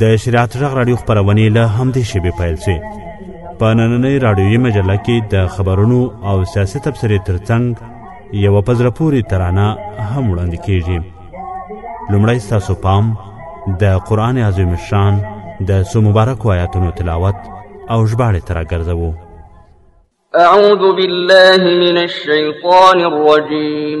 د شریعت غږ راډیو خبرونه له همدې شیبې پیل شي په نننۍ راډیوي مجله کې د خبرونو او سیاسي تبصرې ترڅنګ یوه په زړه پورې ترانه هم وړاندې کیږي لومړی ستاسو پام د قرآن عظیم شان د څو مبارکو آیاتونو تلاوت او ژباړې ته راګرځوو أعوذ بالله من الشيطان الرجيم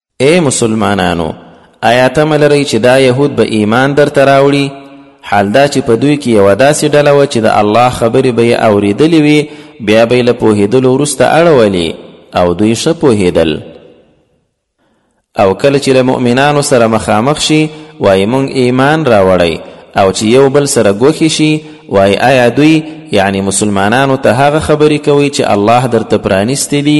اې مسلمانانو! ایا تمه لرئ چې دا یهود به ایمان درته راوړي؟ حال دا چې په دوی کې یوه داسې ډله وه چې د الله خبرې به یې اورېدلې وي بیا به یې له پوهېدلو وروسته اړولې او دوی ښه پوهېدل او کله چې له مؤمنانو سره مخامخ شي وایي مونږ ایمان راوړی او چې یو بل سره ګوښې شي وایي آیا دوی یعنی مسلمانانو ته هغه خبرې کوي چې الله درته پرانیستې دي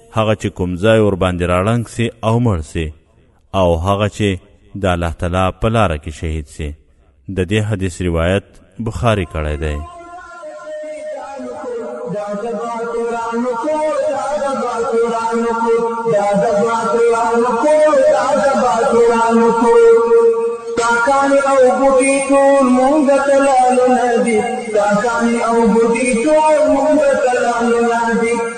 هغه چې کوم ځای ور باندې راړنګ سي او مړ سي او هغه چې د الله تعالی په لاره کې شهید سي د دې حدیث روایت بخاری کړی دی کاکانی او بوټي ټول مونږ ته لاله ندي کاکانی او بوټي ټول مونږ ته لاله ندي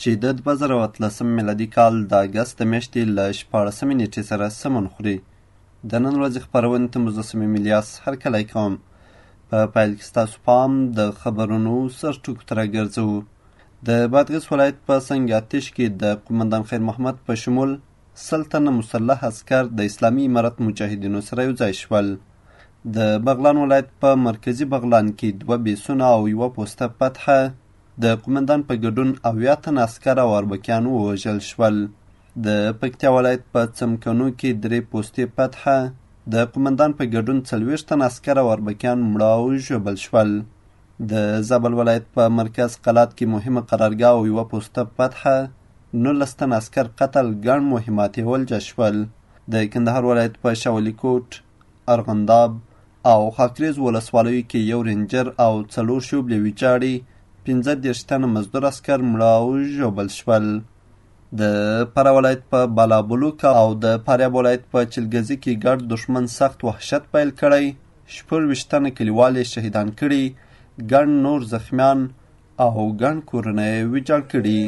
چې د دوه زره او اتلسم میلادي کال د اګست د میاشتې له شپاړسمې نیټې سره سمون خوري د نن ورځې خپرونې ته مزسمې ملیاس هرکلی کوم په پیل کې ستاسو پام د خبرونو سرټکو ته راګرځوو د بادغیس ولایت په سنګ آتش کې د قومندان خیر محمد په شمول سل تنه مسلح عسکر د اسلامي امارت مجاهدینو سره یوځای شول د بغلان ولایت په مرکزي بغلان کې دوه بیسونه او یوه پوسته فتحه د قومندان په ګډون اویا تنه عسکر او اربکیان ووژل شول. د پکتیا ولایت په څمکنو کې درې پوستې فتحه د قومندان په ګډون څلوېښت تنه عسکر او اربکیان مړه او ژوبل شول. د زابل ولایت په مرکز قلات کې مهمه قرارګاه او یوه پوسته فتحه نولس تن عسکر قتل ګڼ مهمات یې ولجه شول د کندهار ولایت په شاولی کوټ ارغنداب او خاکریز ولسوالیو کې یو رینجر او څلور شوبلې ویجاړې پنځه دېرش تنه مزدور عسکر مړه او ژوبل شول د فراه ولایت په بالابلوک او د فاریاب ولایت په چلګزي کې ګډ دښمن سخت وحشت پیل کړی شپږ ویشت تنه کلیوال یې شهیدان کړي ګڼ نور زخمیان او ګڼ کورونه یې ویجاړ کړي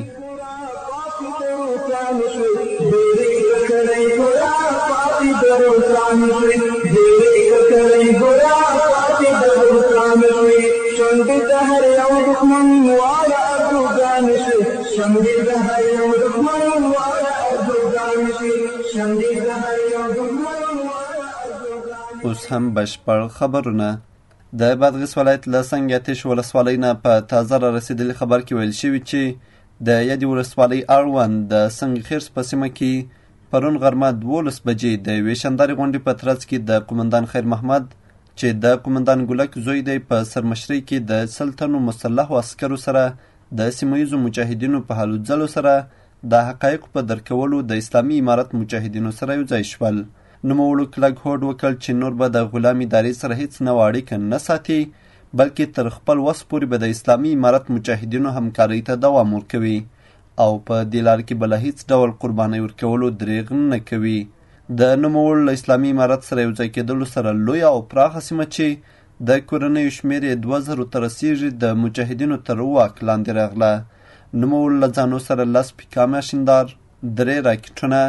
اوس هم بشپړ خبرونه د بادغیس ولایت له سنګ اتیش ولسوالۍ نه په تازه را رسېدلي خبر کې ویل شوي چې د یادې ولسوالۍ اړوند د سنګ خرس په سیمه کې پرون غرمه دولس بجې د یوې شاندارې غونډې په ترڅ کې د قومندان خیر محمد چې د قومندان ګلک زوی دی په سرمشرۍ کې د سل تنو مسلحو عسکرو سره د سیمه ییزو مجاهدینو په هلو ځلو سره د حقایقو په درک کولو د اسلامي امارت مجاهدینو سره یو ځای شول. نوموړو کلک هوډ وکړ چې نور به د غلام ادارې سره هیڅ نوع اړیکه نه ساتي بلکې تر خپل وس پورې به د اسلامي امارت مجاهدینو همکارۍ ته دوام ورکوي او په دې لار کې به له هیڅ ډول قربانۍ ورکولو دریغ نه کوي د نوموړو له اسلامي امارت سره یو ځای کېدلو سره لویه او پراخه سیمه چې د کورنیو شمېر یې دوه زرو ته رسېږي د مجاهدینو تر واک لاندې راغله نوموړو له ځانو سره لس پیکا ماشیندار درې راکټونه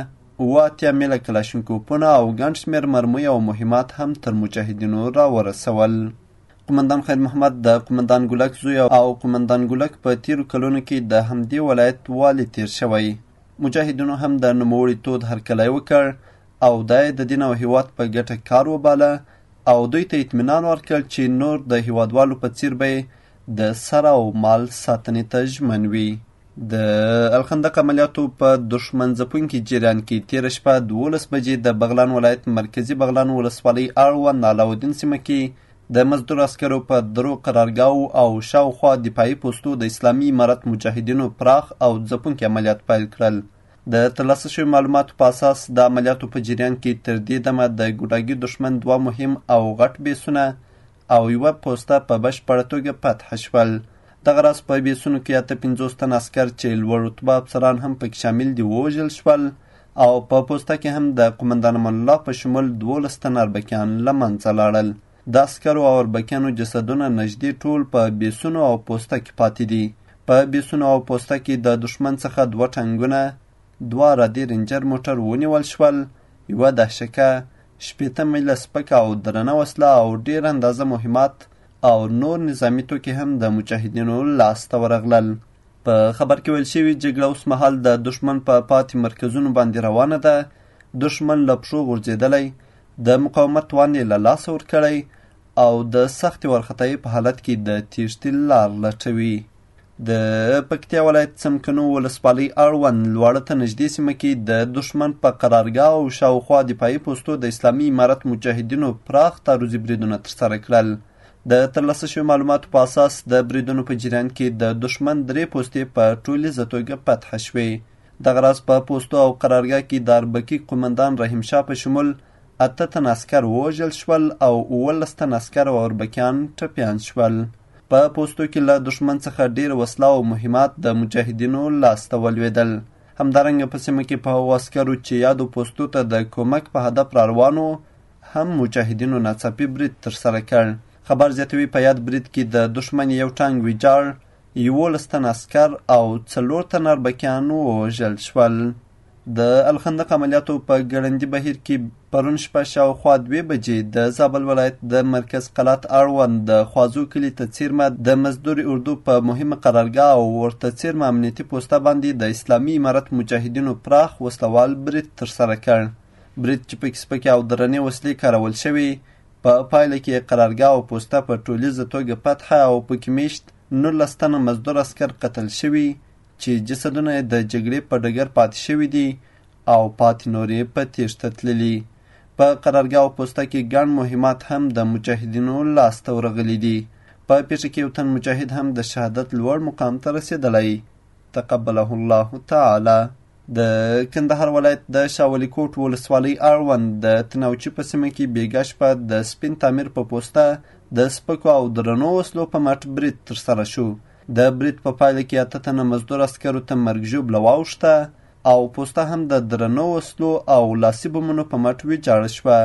اووه اتیا میله کلاشینکوپونه او ګڼ شمېر مرمۍ او مهمات هم تر مجاهدینو راورسول قومندان خیر محمد د قومندان ګلک زوی او قومندان ګلک په تیرو کلونو کې د همدې ولایت والي تیر شوی مجاهدینو هم د نوموړي تود هرکلی وکړ او دا یې د دین او هیواد په ګټه کار وباله او دوی ته اطمینان ورکړ چې نور د هیوادوالو په څیر به د سر او مال ساتنې ته ژمن وي د الخندق عملیاتو په دښمن ځپونکي جریان کې تېره شپه دولس بجې د بغلان ولایت مرکزي بغلان ولسوالۍ اړوند علاودین سیمه کې د مزدور عسکرو په درو قرارګاو او شاوخوا دفاعي پوستو د اسلامي امارت مجاهدینو پراخ او ځپونکي عملیات پیل کړل د ترلاسه شوی معلوماتو په اساس د عملیاتو په جریان کې تر دې دمه د ګوډاګي دښمن دوه مهم او غټ بیسونه او یوه پوسته په بشپړه توګه فتح شول دغه راز په بیسونو کې اته پنځوس تن عسکر چې لوړ رتبه افسران هم پکې شامل دي ووژل شول او په پوسته کې هم د قومندان امان الله په شمول دوولس تنه اربکیان له منځه لاړل د عسکرو او اربکیانو جسدونه نږدې ټول په بیسونو او پوسته کې پاتې دي په بیسونو او پوسته کې د دښمن څخه دوه ټنګونه دوه رادې رینجر موټر ونیول شول یوه دهشکه شپېته میله سپکه او درنه وسله او ډېر اندازه مهمات او نور نظامي توکي هم د مجاهدینو لاسته ورغلل په خبر کې ویل شوي جګړه اوس مهال د دښمن په پاتې مرکزونو باندې روانه ده دښمن له پښو غورځېدلی د مقاومت توان یې له لاسه ورکړی او د سختې وارخطایۍ په حالت کې د تیښتې لار لټوي د پکتیا ولایت څمکنو ولسوالۍ اړوند لواړه ته نږدې سیمه کې د دښمن په قرارګاه او شاوخوا دفاعي پوستو د اسلامي امارت مجاهدینو پراخ تعرضي بریدونه ترسره کړل د ترلاسه شوی معلوماتو په اساس د بریدونو په جریان کې د دښمن درې پوستې په ټولیزه توګه فتح شوې دغه راز په پوستو او قرارګاه کې د اربکي قومندان رحیم شاه په شمول اته تن عسکر ووژل شول او اوولس تن عسکر او اربکیان ټپیان شول په پوستو کې له دښمن څخه ډیر وسله او مهمات د مجاهدینو لاسته ولوېدل همدارنګه په سیمه کې په هغو عسکرو چې یادو پوستو ته د کمک په هدف راروانو هم مجاهدینو ناڅاپي برید ترسره کړ. خبر زیاتوي په یاد برید کې د دښمن یو ټانګ ویجاړ، یولس تنه عسکر او څلور تنه اربکیان ووژل شول. د الخندق عملیاتو په ګړندي بهیر کې پرون شپه شاوخوا دوې بجې د زابل ولایت د مرکز قلات اړوند د خوازو کلي ته څیرمه د مزدور اردو په مهمه قرارګاه او ورته څیرمه امنیتي پوسته باندې د اسلامي امارت مجاهدینو پراخ وسلوال برید ترسره کړ. برید چې پکې سپکې او درنې وسلې کارول شوې په پایله کې یې قرارګاه او پوسته په ټولیزه توګه فتحه او پکې میشت نولس تنه مزدور عسکر قتل شوي چې جسدونه یې د جګړې په ډګر پاتې شوي دي او پاتې نور یې په تیښته تللي په قرارګاه او پوسته کې ګڼ مهمات هم د مجاهدینو لاسته ورغلي دي په پیښه کې یو تن مجاهد هم د شهادت لوړ مقام ته رسېدلی تقبله الله تعالی د کندهار ولایت د شاولی کوټ ولسوالۍ اړوند د تناوچي په سیمه کې بیګا شپه د سپین تعمیر په پوسته د سپکو او درنو وسلو په مټ برید ترسره شو د برید په پایله کې اته تنه مزدور عسکرو ته مرګ ژوبله واوښته او پوسته هم د درنو وسلو او لاسي بمونو په مټ ویجاړه شوه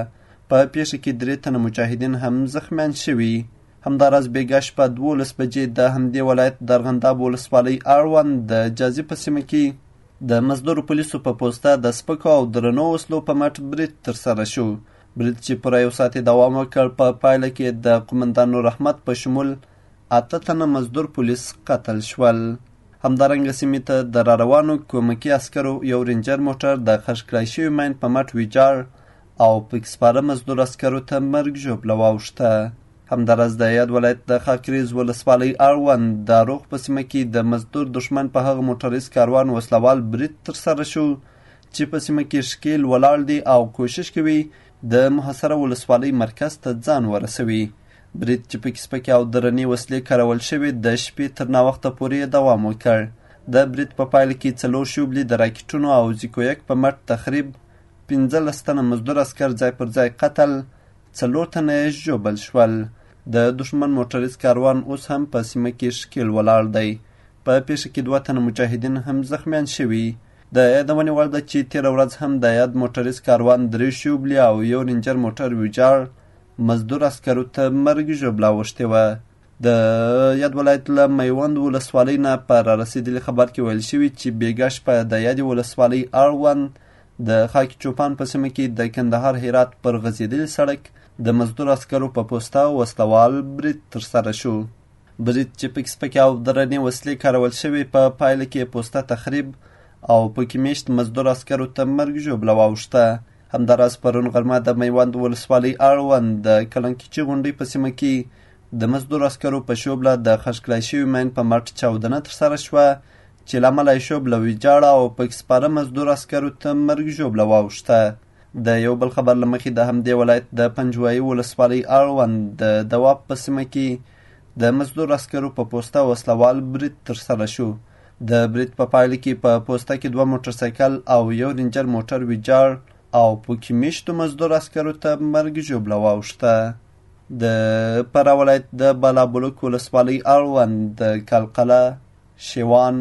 په پیښه کې درې تنه مجاهدین هم زخمیان شوي همداراز بېګا شپه دوولس بجې د همدې ولایت د ارغنداب ولسوالۍ اړوند د جازي په سیمه کې د مزدورو پولیسو په پوسته د سپکو او درنو وسلو په مټ برید ترسره شو برید چې پوره یو ساعت دوام وکړ په پا پایله کې د قومندان نور احمد په شمول اته تنه مزدور پولیس قتل شول همدارنګه سیمې ته د راروانو کومکي عسکرو یو رینجر موټر د خښ کړای شوي ماین په مټ ویجاړ او پکې سپاره مزدور عسکرو ته مرګ ژوبله واوښته. همداراز د یاد ولایت د خاکریز ولسوالۍ اړوند داروغ په سیمه کې د مزدور دښمن په هغه موټریز کاروان وسلوال برید ترسره شو چې په سیمه کې ښکیل ولاړ دي او کوشش کوي د محاصره ولسوالۍ مرکز ته ځان ورسوي. برید چې پکې سپکې او درنې وسلې کارول شوې د شپې تر ناوخته پورې دوام وکړ د برید په پایله کې څلور شوبلې د راکټونو او زیکویک په مټ تخریب پنځلس تنه مزدور عسکر ځای پر ځای قتل، څلور تنه یې ژوبل شول. د دښمن موټریز کاروان اوس هم په سیمه کې ښکیل ولاړ دی. په پیښه کې دوه تنه مجاهدین هم زخمیان شوي. د یادونې وړ ده چې تیره ورځ هم د یاد موټریز کاروان درې ژوبلي او یو رینجر موټر ویجاړ مزدور عسکرو ته مرګ ژوبله اوښتې وه. د یاد ولایت له میوند ولسوالۍ نه په رارسېدلي خبر کې ویل شوي چې بېګا شپه د یادې ولسوالۍ اړوند د خاکي چوپان په سیمه کې د کندهار هرات پر غځېدلي سړک د مزدور عسکرو په پوسته وسلوال برید ترسره شو برید چې پکې سپکې او درنې وسلې کارول شوې په پا پایله کې پوسته تخریب او پکې میشت مزدور عسکرو ته مرګ ژوبله واوښته همداراز پرون غرمه د میوند ولسوالۍ اړوند د کلنکچي غونډۍ په سیمه کې د مزدور عسکرو په شوبله د خښ کړای شوي مین په مټ چاودنه ترسره شوه چې له امله یې شوبله ویجاړه او پکې سپاره مزدور عسکرو ته مرګ ژوبله واوښته. د یو بل خبر له مخې د همدې ولایت د پنجوایي ولسوالۍ اړوند د دواب په سیمه کې د مزدور عسکرو په پوسته وسله وال برید ترسره شو. د برید په پایله کې په پوسته کې دوه موټرسایکل او یو رینجر موټر ویجاړ او پکې میشتو مزدور عسکرو ته مرګ ژوبله واوښته د فراه ولایت د بالابلوک ولسوالۍ اړوند د کلقله شیوان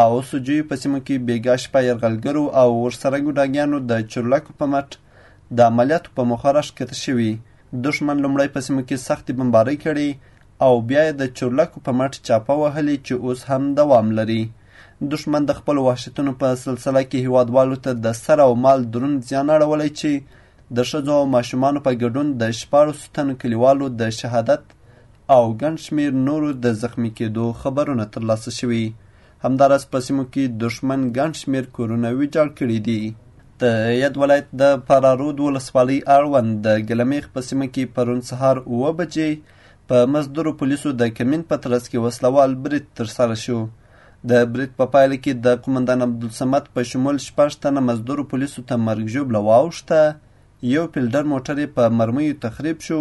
او سجوی په سیمو کې بیګا شپه یرغلګرو او ورسره ګوډاګیانو د چورلکو په مټ د عملیاتو په موخه راښکته شوي دښمن لومړی په سیمو کې سختې بمبارۍ کړې او بیا یې د چورلکو په مټ چاپه وهلې چې اوس هم دوام لري دښمن د خپلو وحشتونو په سلسله کې هیوادوالو ته د سر او مال دروند زیان اړولی چې د ښځو او ماشومانو په ګډون د شپاړسو تنو کلیوالو د شهادت او ګڼ شمیر نورو د زخمي کېدو خبرونه ترلاسه شوي. همداراز په سیمو کې دښمن ګڼ شمیر کورونه ویجاړ کړي دي. د ید ولایت د پرارود ولسوالۍ اړوند د ګلمیخ په سیمه کې پرون سهار اووه بجې په مزدورو پولیسو د کمین په ترڅ کې وسلوال برید ترسره شو. د برید په پایله کې د قومندان عبدالصمد په شمول شپږ تنه مزدورو پولیسو ته مرګ ژوبله واوښته یو پیلډر موټر یې په مرمیو تخریب شو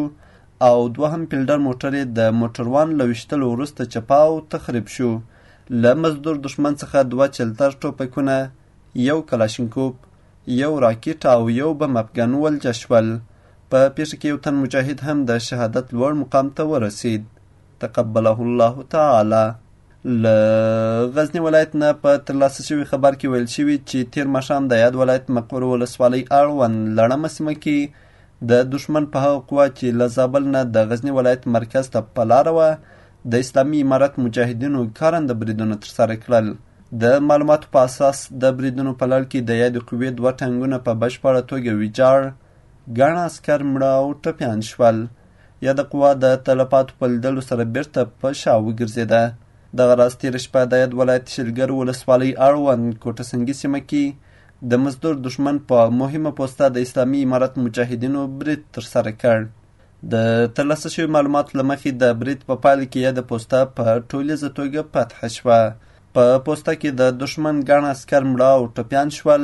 او دوهم پیلډر موټر یې د موټروان له ویشتلو وروسته چپا او تخریب شو له مزدور دښمن څخه دوه چلتر ټوپکونه یو کلاشینکوپ یو راکټ او یو بم افغان ولجه شول په پیښه کې یو تن مجاهد هم د شهادت لوړ مقام ته ورسید تقبله الله تعالی له غزني ولایت نه په ترلاسه شوي خبر کې ویل شوي چې تیر ماښام د یاد ولایت مقر ولسوالۍ اړوند لړمه سیمه کې د دښمن په هغه قوا چې له زابل نه د غزني ولایت مرکز ته په لاره وه د اسلامي امارت مجاهدینو کارنده بریدونه ترسره کړل د معلوماتو په اساس د بریدونو په لړ کې د یادې قوې دوه ټانګونه په بشپړه توګه ویجاړ ګڼ عسکر مړه او ټپیان شول یاده قوه د تلفاتو په لیدلو سره بیرته په شا وګرځېده. دغه راز تېره شپه د یاد ولایت شلګر ولسوالۍ اړوند کوټه سنګي سیمه کې د مزدور دښمن په مهمه پوسته د اسلامي امارت مجاهدینو برید ترسره کړ. د ترلاسه شوي معلومات له مخې د برید په پایله کې یاده پوسته په ټولیزه توګه فتح شوه. په پوسته کې د دښمن ګڼ عسکر مړه او ټپیان شول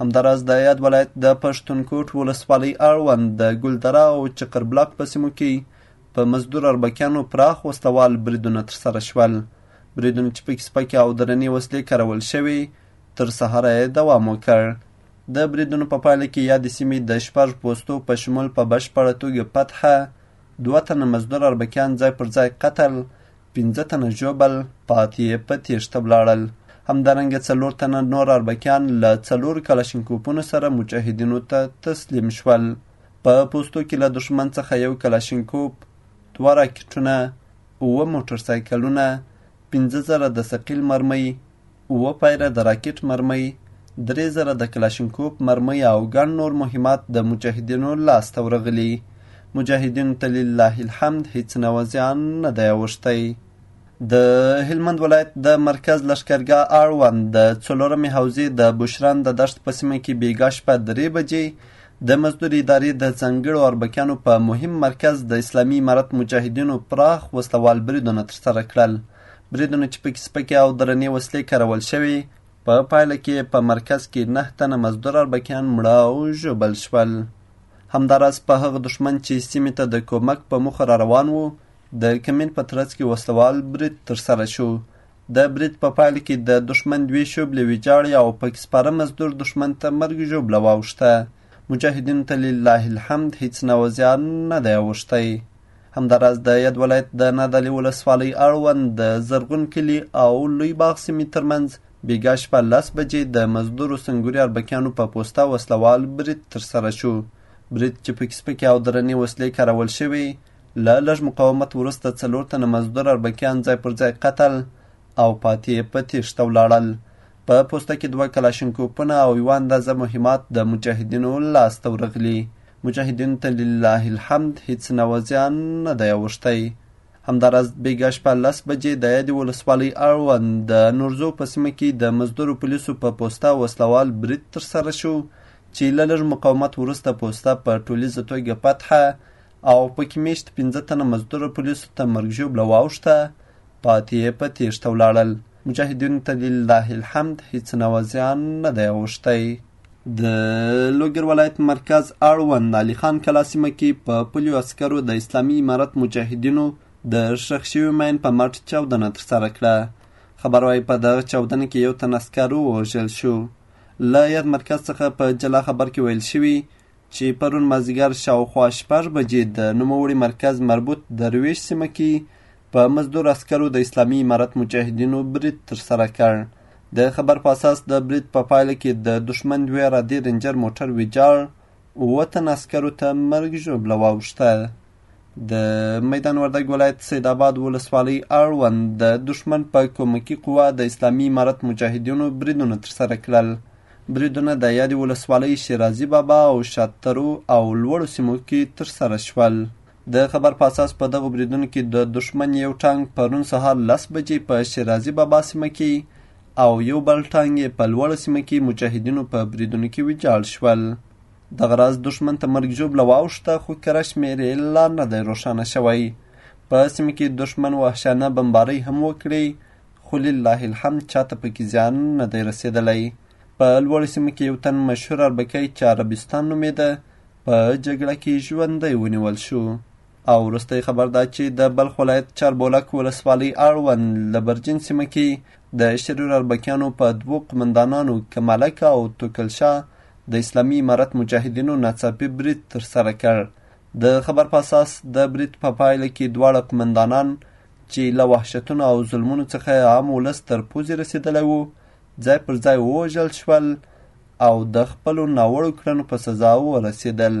همداراز د یاد ولایت د پښتونکوټ ولسوالۍ اړوند د ګلدره او چقر بلاک په سیمو کې په مزدور اربکیانو پراخ وسلوال بریدونه ترسره شول بریدونه چې پکې سپکې او درنې وسلې کارول شوې تر سهاره یې دوام وکړ د بریدونو په پایله کې یادې سیمې د شپږ پوستو په شمول په بشپړه توګه فتحه دوه تنه مزدور اربکیان ځای پر ځای قتل پنځه تنه ژوبل، پاتې یې په تېښته ولاړل. همدارنګه څلور تنه نور اربکیان له څلورو کلاشینکوپونو سره مجاهدینو ته تسلیم شول. په پوستو کې له دښمن څخه یو کلاشینکوپ، دوه راکټونه، اووه موټرسایکلونه، پنځه زره د ثقیل مرمۍ، اووه پیره د راکټ مرمۍ، درې زره د کلاشینکوف مرمۍ او ګڼ نور مهمات د مجاهدینو لاس ته ورغلي. مجاهدینو ته لله الحمد هیڅ نوع زیان نه دی اوښتی. د هلمند ولایت د مرکز لښکرګاه اړوند د څلورمې حوزې د بشران د دښت په سیمه کې بیګا شپه درې بجې د مزدور ادارې د ځانګړو اربکیانو په مهم مرکز د اسلامي امارت مجاهدینو پراخ وسلوال بریدونه ترسره کړل بریدونو چې پکې سپکې او درنې وسلې کارول شوې په پایله کې په مرکز کې نه تنه مزدور اربکیان مړه او ژوبل شول همداراز په هغه دښمن چې سیمې ته د کومک په موخه را روان وو د کمین په ترڅ کې وسلوال برید ترسره شو د برید په پایل کې د دښمن دوې شوبلې ویجاړې او پکې سپاره مزدور دښمن ته مرګ ژوبله واوښته مجاهدینو ته لله الحمد هیڅ نوع زیان نه دی اوښتی. همداراز د ید ولایت د نادعلي ولسوالۍ اړوند د زرغون کلي او لوی باغ سیمې ترمنځ بیګا شپه لس بجې د مزدورو سنګوري اربکیانو په پوسته وسلوال برید ترسره شو. برید چې پکې سپکې او درنې وسلې کارول شوې، له لږ مقاومت وروسته څلور تنه مزدور اربکیان ځای پر ځای قتل او پاتې یې په تېښته ولاړل. په پوسته کې دوه کلاشنکوپونه او یوه اندازه مهمات د مجاهدینو لاس ته ورغلي مجاهدینو ته لله الحمد هیڅ نوع زیان نه دی اوښتی همداراز بیګا شپه لس بجې د یادې ولسوالۍ اړوند د نورزو په سیمه کې د مزدورو پولیسو په پوسته وسلوال برید ترسره شو چې له لږ مقاومت وروسته پوسته په ټولیزه توګه فتحه او پکې میشت پنځه تنه مزدور پولیسو ته مرګ ژوبله واوښته، پاتې یې په تېښته ولاړل. مجاهدینو ته لله الحمد هیڅ نوع زیان نه دی اوښتی. د لوګر ولایت مرکز اړوند علي خان کلا سیمه کې په پولیو عسکرو د اسلامي امارت مجاهدینو د ښخ شوي مین په مټ چاودنه ترسره کړه. خبر وايي په دغه چاودنه کې یو تن عسکر ووژل شو. له یاد مرکز څخه په جلا خبر کې ویل شوي، چې پرون مازدیګر شاوخوا شپږ بجې د نوموړي مرکز مربوط درویش سیمه کې په مزدور عسکرو د اسلامي امارت مجاهدینو برید ترسره کړ د خبر په اساس د برید په پایله کې د دښمن دوې رادې رنجر موټر ویجاړ اووه تن عسکرو ته مرګ ژوبله واوښته د میدان وردګ ولایت سید آباد ولسوالۍ اړوند د دښمن په کومکی قوا د اسلامي امارت مجاهدینو بریدونه ترسره کړل بریدونه د یادې ولسوالۍ شیرازي بابا او شاترو او لوړو سیمو کې ترسره شول د خبر په اساس په دغو بریدونو کې د دښمن یو ټانګ پرون سهار لس بجې په شیرازي بابا سیمه کې او یو بل ټانګ یې په لوړه سیمه کې مجاهدینو په بریدونو کې ویجاړ شول دغه راز دښمن ته مرګ ژوبله واوښته خو کره شمېر یې لا نه دی روښانه شوی په سیمه کې دښمن وحشانه بمبارۍ هم وکړې خو لله الحمد چاته پکې زیان نه دی رسېدلی په لوړې سیمه کې یو تن مشهور اربکی چې عربستان نومېده په جګړه کې ژوندی ونیول شو او وروستی خبر دا چې د بلخ ولایت چاربولک ولسوالۍ اړوند لبرجین سیمه کې د شریر اربکیانو په دوو قمندانانو کمالک او توکل شاه د اسلامي امارت مجاهدینو ناڅاپي برید ترسره کړ د خبر په اساس د برید په پایله کې دواړه قمندانان چې له وحشتونو او ظلمونو څخه عام ولس تر پوزې رسېدلی و ځای پر ځای ووژل شول او د خپلو ناوړو کړنو په سزا ورسېدل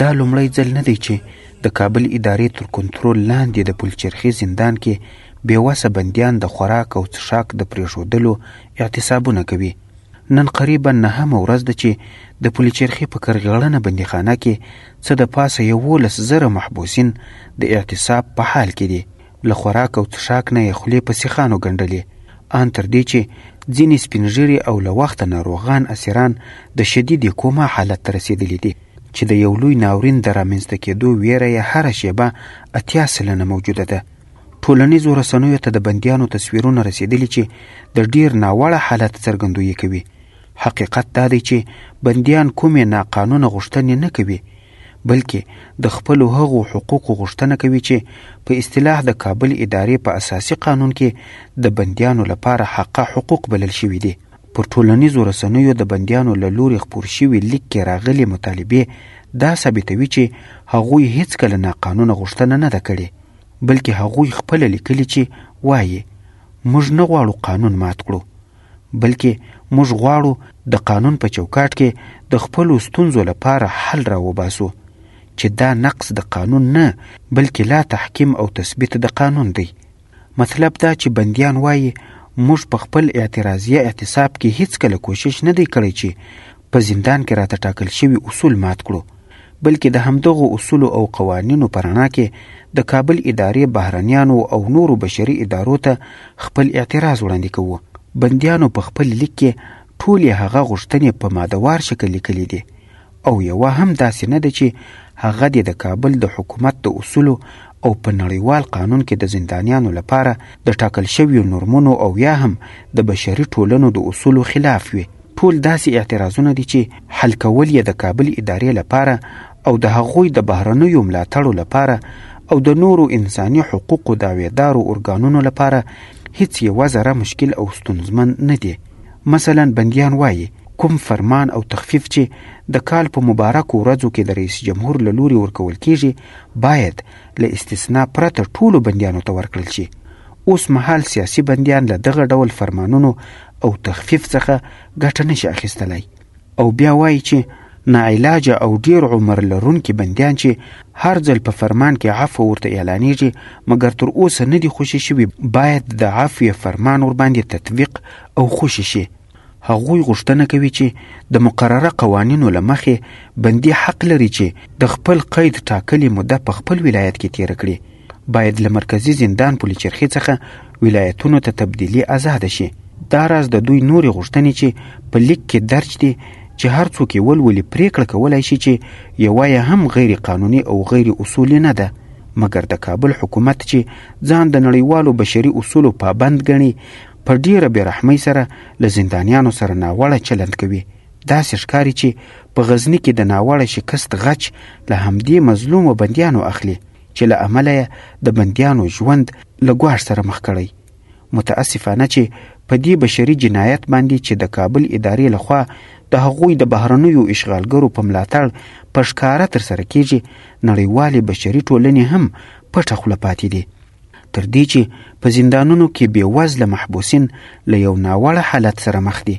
دا لومړی ځل نه دی چې د کابل ادارې تر کنترول لاندې د پلچرخي زندان کې بې وسه بندیان د خوراک او څښاک د پرېښودلو اعتصابونه کوي. نن قریبا نهمه ورځ ده چې د پلچرخي په کرغیړنه بندیخانه کې څه د پاسه یوولس زره محبوسین د اعتصاب په حال کې دي. له خوراک او څښاک نه یې خولې په سیخانو ګنډلې آن تر دې چې ځینې سپینږیري او له وخته ناروغان اسیران د شدیدې کوما حالت ته رسېدلي دي چې د یو لوی ناورین د رامنځته کېدو ویره یې هره شیبه اتیا سلنه موجوده ده ټولنیزو رسنیو ته د بندیانو تصویرونه رسېدلي چې د ډیر ناوړه حالت څرګندویي کوي حقیقت دا دی چې بندیان کومې ناقانونه غوښتنې نه کوي بلکې د خپلو هغو حقوقو غوښتنه کوي چې په اصطلاح د کابل ادارې په اساسي قانون کې د بندیانو لپاره حقه حقوق بلل شوي دي. پر ټولنیزو رسنیو د بندیانو له لوري خپور شوي لیک کې راغلې مطالبې دا ثابتوي چې هغوی هیڅکله ناقانونه غوښتنه نه ده کړې بلکې هغوی خپله لیکلي چې وایي موږ نه غواړو قانون مات کړو بلکې موږ غواړو د قانون په چوکاټ کې د خپلو ستونزو لپاره حل راوباسو چې دا نقص د قانون نه بلکې لا تحکیم او تثبیت د قانون دی مطلب دا چې بندیان وایي موږ په خپل اعتراضیه اعتصاب کې هیڅ کله کوشش نه دی کړی چې په زندان کې راته ټاکل شوي اصول مات کړو بلکې د همدغو اصولو او قوانینو په رڼا کې د کابل ادارې بهرنیانو او نورو بشري ادارو ته خپل اعتراض وړاندې کوو بندیانو په خپل لیک کې ټولې هغه غوښتنې په مادوار شکل لیکلې دي او یوه هم داسې نه ده چې هغه دې د کابل د حکومت د اصولو او په نړیوال قانون کې د زندانیانو لپاره د ټاکل شویو نورمونو او یا هم د بشري ټولنو د اصولو خلاف وي ټول داسې اعتراضونه دي چې حل کول یې د کابل ادارې لپاره او د هغوی د بهرنیو ملاتړو لپاره او د نورو انساني حقوقو دعویدارو ارګانونو لپاره هیڅ یوه ذره مشکل او ستونزمن نه دي مثلا بندیان وایي کوم فرمان او تخفیف چې د کال په مبارکو ورځو کې د رئیس جمهور له لوري ورکول کیږي باید له استثنا پرته ټولو بندیانو ته ورکړل شي اوس مهال سیاسي بندیان له دغه ډول فرمانونو او تخفیف څخه ګټه نشي اخیستلای او بیا وایي چې ناعلاج او ډیر عمر لرونکي بندیان چې هر ځل په فرمان کې عفو ورته اعلانیږي مګر تر اوسه نه دي خوشي شوي باید د عفوې فرمان ورباندې تطبیق او خوشي شي هغوی غوښتنه کوي چې د مقرره قوانینو له مخې بندي حق لري چې د خپل قید ټاکلې موده په خپل ولایت کې تیر کړي باید له مرکزي زندان پلي چرخي څخه ولایتونو ته تبدیلي ازاده شي دا راز د دوی نورې غوښتنې چې په لیک کې درج دي چې هر څوک یې ولولي پریکړه کولای شي چې یوه یې هم غیر قانوني او غیر اصولي نه ده مګر د کابل حکومت چې ځان د نړیوالو بشري اصولو پابند ګڼي په ډیره بیرحمۍ سره له زندانیانو سره ناوړه چلند کوي داسې ښکاري چې په غزني کې د ناوړه شکست غچ له همدې مظلومو بندیانو اخلي چې له امله یې د بندیانو ژوند له ګواښ سره مخ کړی متاسفانه چې په دې بشري جنایت باندې چې د کابل ادارې لخوا د هغوی د بهرنیو اشغالګرو په ملاتړ په ښکاره ترسره کیږي نړیوالې بشري ټولنې هم پټه خوله پاتې دي تر دې چې په زندانونو کې بېوزله محبوسین له یو ناوړه حالت سره مخ دي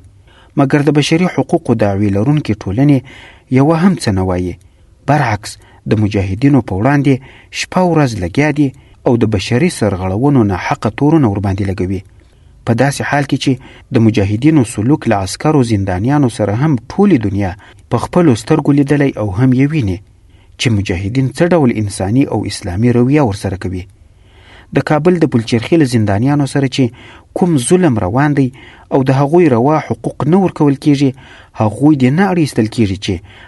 مګر د بشري حقوقو دعوې لرونکې ټولنې یوه هم څه نه وایي برعکس د مجاهدینو په وړاندې شپه ورځ لګیا دي او د بشري سرغړونو نه حقه تورونه ورباندې لګوي په داسې حال کې چې د مجاهدینو سلوک له عسکرو زندانیانو سره هم ټولې دنیا په خپلو سترګو لیدلی او هم یې ویني چې مجاهدین څه ډول انساني او اسلامي رویه ورسره کوي د کابل د بلچرخي له زندانیانو سره چې کوم ظلم روان دی او د هغوی روا حقوق نه ورکول کیږي هغوی دې نه اړیستل کیږي چې